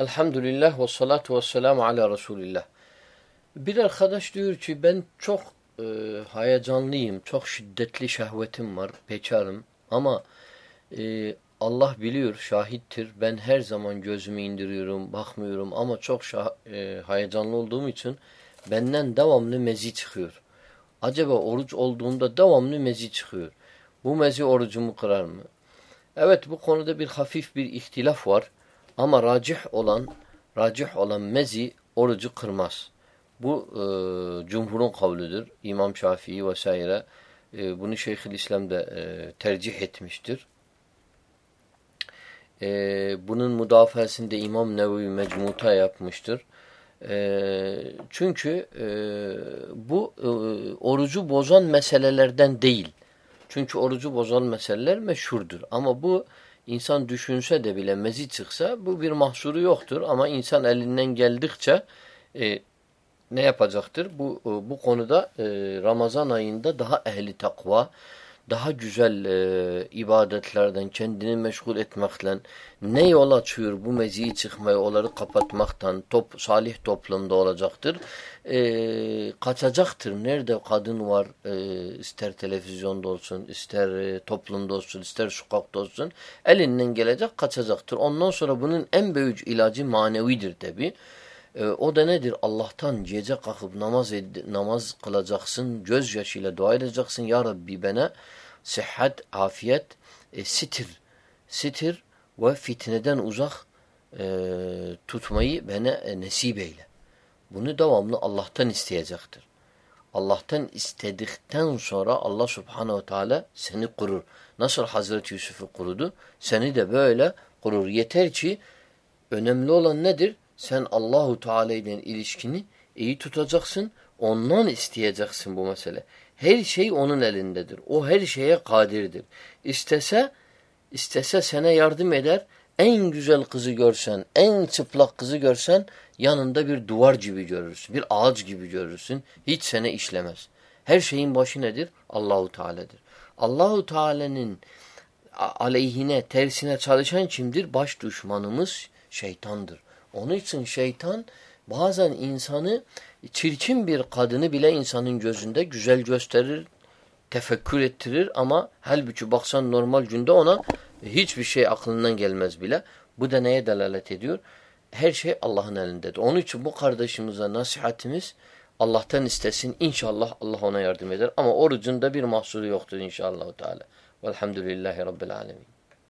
Elhamdülillah ve salatu ve selamu ala Resulillah. Bir arkadaş diyor ki ben çok e, hayacanlıyım, çok şiddetli şehvetim var, bekarım ama e, Allah biliyor, şahittir. Ben her zaman gözümü indiriyorum, bakmıyorum ama çok e, heyecanlı olduğum için benden devamlı mezi çıkıyor. Acaba oruç olduğunda devamlı mezi çıkıyor. Bu mezi orucumu kırar mı? Evet bu konuda bir hafif bir ihtilaf var. Ama racih olan racih olan mezi orucu kırmaz. Bu e, cumhurun kavludur. İmam Şafii vesaire e, bunu Şeyhülislam da e, tercih etmiştir. E, bunun müdafasında İmam Nevevi Mecmuta yapmıştır. E, çünkü e, bu e, orucu bozan meselelerden değil. Çünkü orucu bozan meseleler meşhurdur. Ama bu insan düşünse de bile mezi çıksa bu bir mahsuru yoktur. Ama insan elinden geldikçe e, ne yapacaktır? Bu e, bu konuda e, Ramazan ayında daha ehli takva, daha güzel e, ibadetlerden kendini meşgul etmekle ne yol açıyor bu meziyi çıkmayı onları kapatmaktan top, salih toplumda olacaktır. E, kaçacaktır. Nerede kadın var e, ister televizyonda olsun ister e, toplumda olsun ister sokakta olsun elinden gelecek kaçacaktır. Ondan sonra bunun en büyük ilacı manevidir tabi. E, o da nedir? Allah'tan gece kalkıp namaz namaz kılacaksın, gözyaşıyla dua edeceksin. Ya Rabbi bana sıhhat, afiyet, e, sitir, sitir ve fitneden uzak e, tutmayı bana e, nesip eyle. Bunu devamlı Allah'tan isteyecektir. Allah'tan istedikten sonra Allah subhanehu teala seni kurur. Nasıl Hazreti Yusuf'u kurudu? Seni de böyle kurur. Yeter ki önemli olan nedir? Sen Allahu Teala ile ilişkini iyi tutacaksın. Ondan isteyeceksin bu mesele. Her şey onun elindedir. O her şeye kadirdir. İstese, istese sana yardım eder. En güzel kızı görsen, en çıplak kızı görsen yanında bir duvar gibi görürsün. Bir ağaç gibi görürsün. Hiç sene işlemez. Her şeyin başı nedir? Allahu Teala'dır. Allahu Teala'nın aleyhine, tersine çalışan kimdir? Baş düşmanımız şeytandır. Onun için şeytan bazen insanı çirkin bir kadını bile insanın gözünde güzel gösterir, tefekkür ettirir ama halbuki baksan normal günde ona hiçbir şey aklından gelmez bile. Bu da neye delalet ediyor? Her şey Allah'ın elindedir. Onun için bu kardeşimize nasihatimiz Allah'tan istesin. İnşallah Allah ona yardım eder. Ama orucunda bir mahsuru yoktur inşallah. Teala. Velhamdülillahi Rabbil Alemin.